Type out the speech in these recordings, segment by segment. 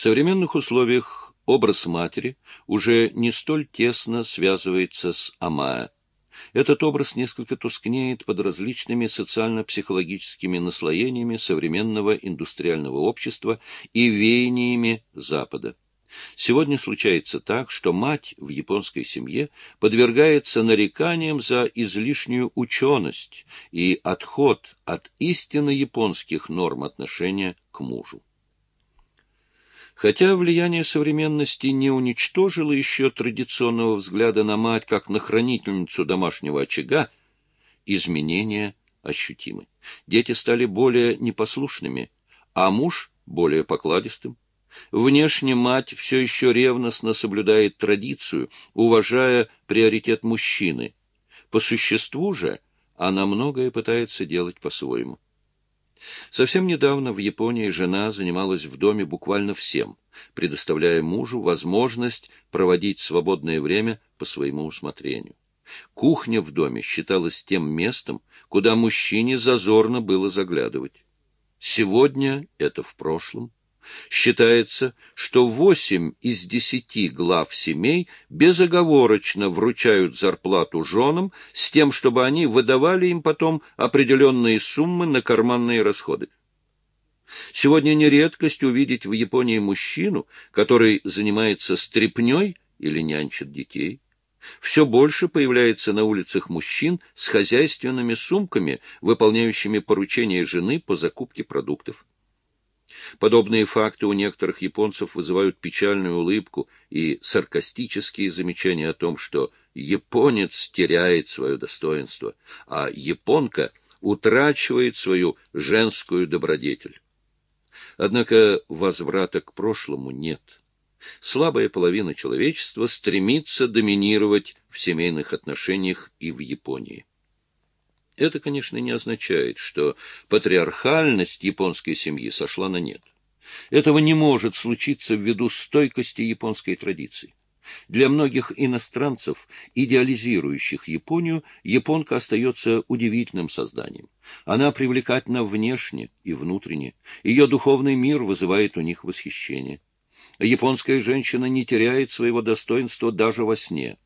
В современных условиях образ матери уже не столь тесно связывается с Амая. Этот образ несколько тускнеет под различными социально-психологическими наслоениями современного индустриального общества и веяниями Запада. Сегодня случается так, что мать в японской семье подвергается нареканиям за излишнюю ученость и отход от истинно японских норм отношения к мужу. Хотя влияние современности не уничтожило еще традиционного взгляда на мать как на хранительницу домашнего очага, изменения ощутимы. Дети стали более непослушными, а муж более покладистым. Внешне мать все еще ревностно соблюдает традицию, уважая приоритет мужчины. По существу же она многое пытается делать по-своему. Совсем недавно в Японии жена занималась в доме буквально всем, предоставляя мужу возможность проводить свободное время по своему усмотрению. Кухня в доме считалась тем местом, куда мужчине зазорно было заглядывать. Сегодня это в прошлом. Считается, что восемь из десяти глав семей безоговорочно вручают зарплату женам с тем, чтобы они выдавали им потом определенные суммы на карманные расходы. Сегодня не редкость увидеть в Японии мужчину, который занимается стряпнёй или нянчит детей. Все больше появляется на улицах мужчин с хозяйственными сумками, выполняющими поручения жены по закупке продуктов. Подобные факты у некоторых японцев вызывают печальную улыбку и саркастические замечания о том, что японец теряет свое достоинство, а японка утрачивает свою женскую добродетель. Однако возврата к прошлому нет. Слабая половина человечества стремится доминировать в семейных отношениях и в Японии. Это, конечно, не означает, что патриархальность японской семьи сошла на нет. Этого не может случиться ввиду стойкости японской традиции. Для многих иностранцев, идеализирующих Японию, японка остается удивительным созданием. Она привлекательна внешне и внутренне. Ее духовный мир вызывает у них восхищение. Японская женщина не теряет своего достоинства даже во сне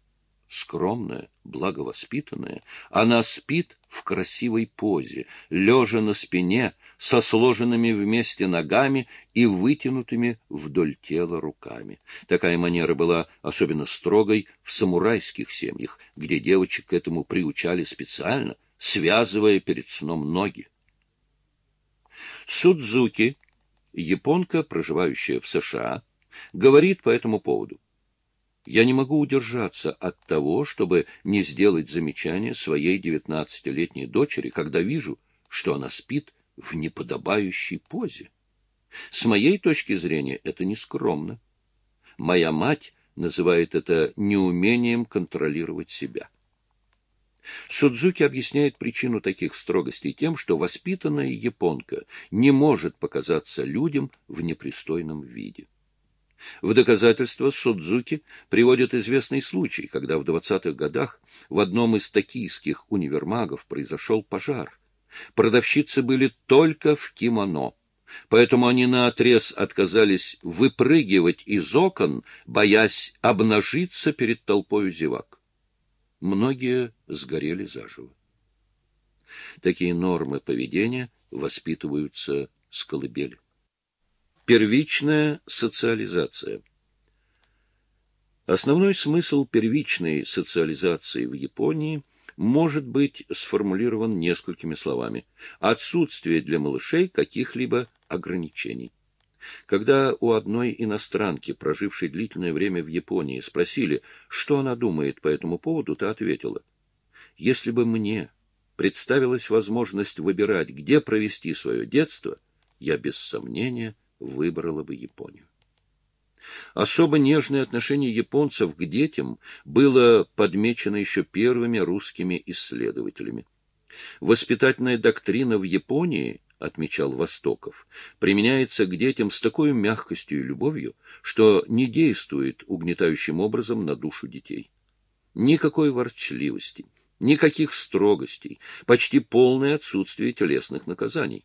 скромная, благовоспитанная, она спит в красивой позе, лежа на спине, со сложенными вместе ногами и вытянутыми вдоль тела руками. Такая манера была особенно строгой в самурайских семьях, где девочек к этому приучали специально, связывая перед сном ноги. Судзуки, японка, проживающая в США, говорит по этому поводу. Я не могу удержаться от того, чтобы не сделать замечание своей девятнадцатилетней дочери, когда вижу, что она спит в неподобающей позе. С моей точки зрения это нескромно. Моя мать называет это неумением контролировать себя. Судзуки объясняет причину таких строгостей тем, что воспитанная японка не может показаться людям в непристойном виде. В доказательство Судзуки приводит известный случай, когда в 20-х годах в одном из токийских универмагов произошел пожар. Продавщицы были только в кимоно, поэтому они наотрез отказались выпрыгивать из окон, боясь обнажиться перед толпой зевак. Многие сгорели заживо. Такие нормы поведения воспитываются с колыбели. Первичная социализация. Основной смысл первичной социализации в Японии может быть сформулирован несколькими словами. Отсутствие для малышей каких-либо ограничений. Когда у одной иностранки, прожившей длительное время в Японии, спросили, что она думает по этому поводу, та ответила, «Если бы мне представилась возможность выбирать, где провести свое детство, я без сомнения – выбрала бы Японию. Особо нежное отношение японцев к детям было подмечено еще первыми русскими исследователями. Воспитательная доктрина в Японии, отмечал Востоков, применяется к детям с такой мягкостью и любовью, что не действует угнетающим образом на душу детей. Никакой ворчливости, никаких строгостей, почти полное отсутствие телесных наказаний.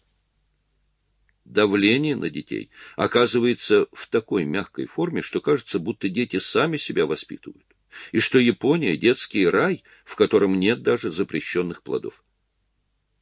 Давление на детей оказывается в такой мягкой форме, что кажется, будто дети сами себя воспитывают, и что Япония — детский рай, в котором нет даже запрещенных плодов.